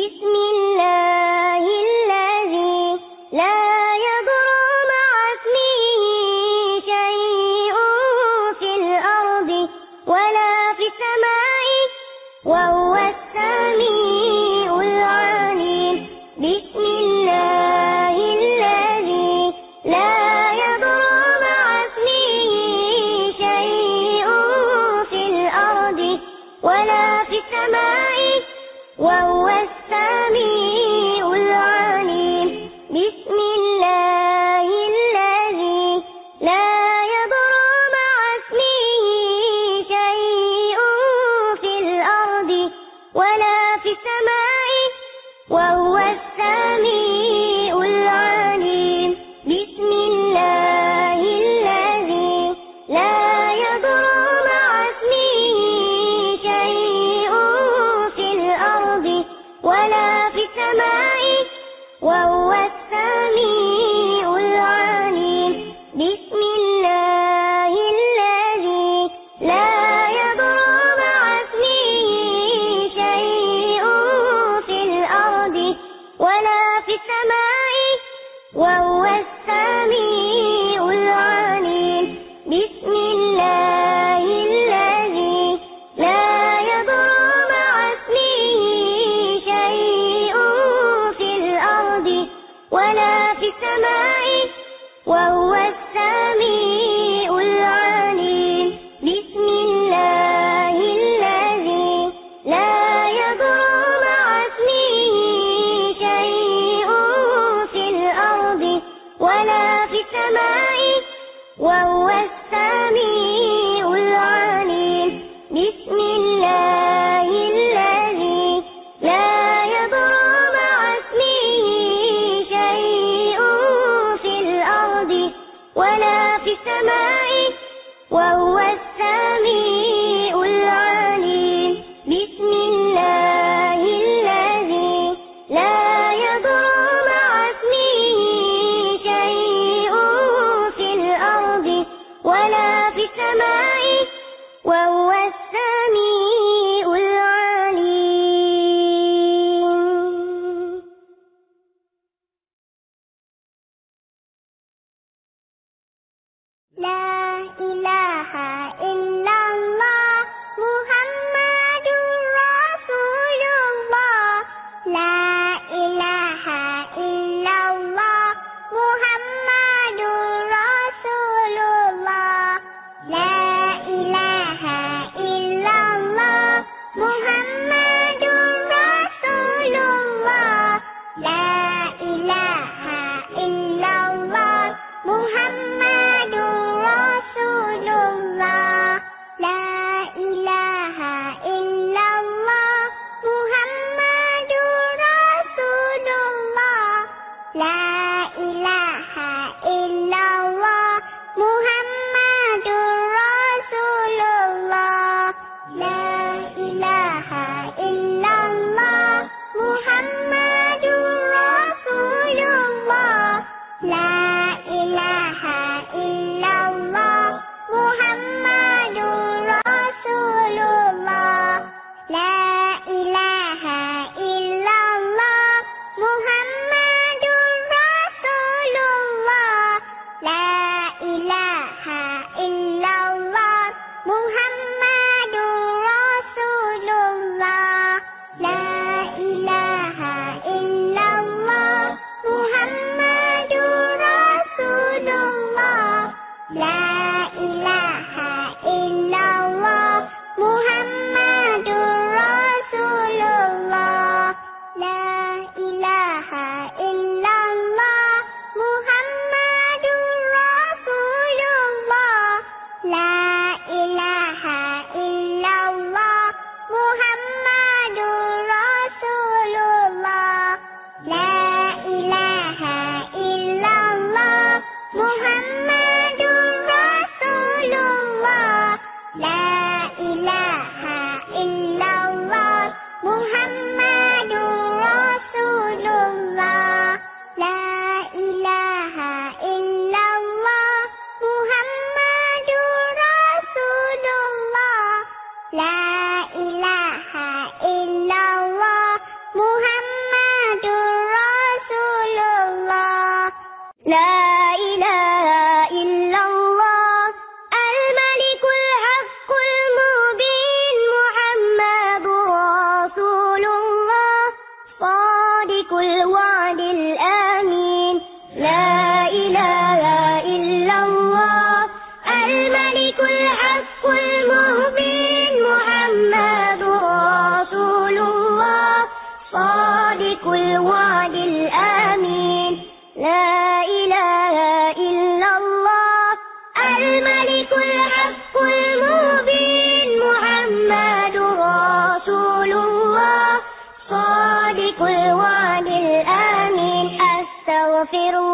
بسم La أستغفر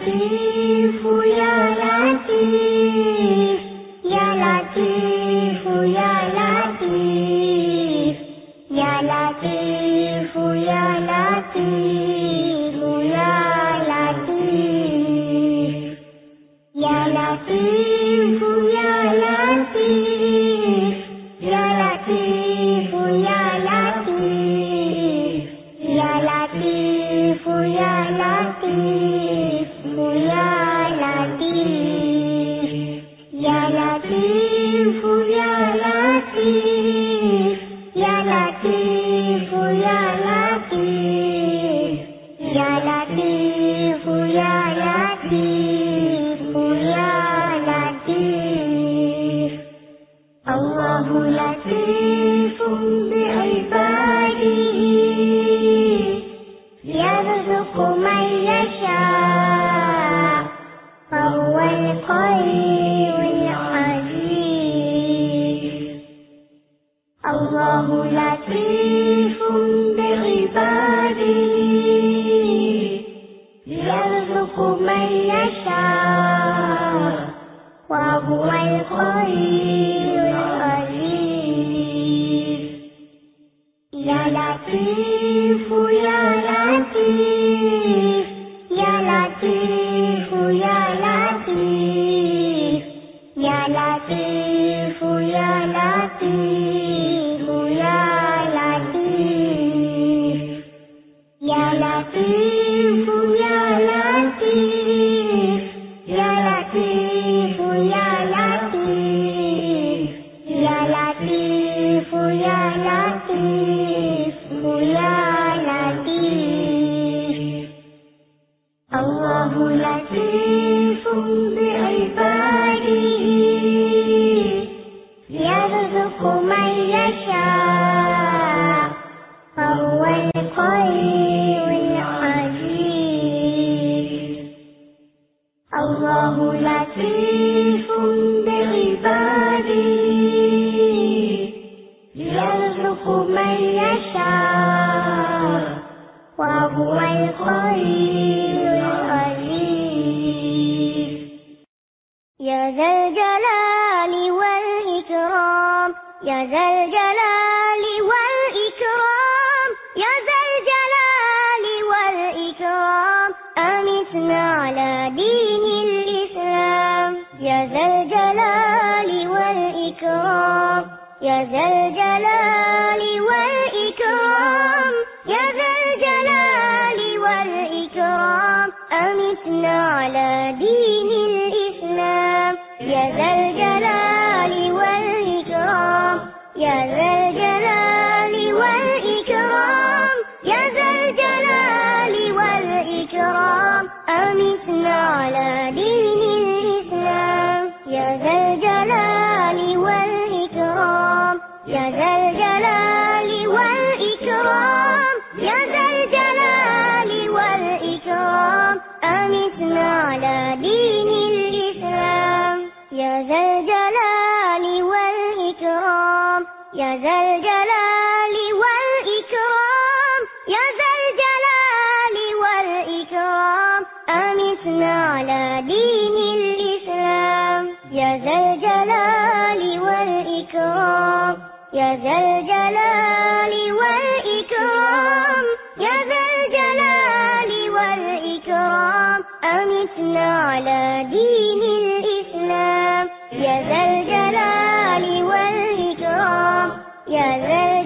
see. ومتنا على دين الإسلام. يا ذا الجلال والإكرام. يا ذا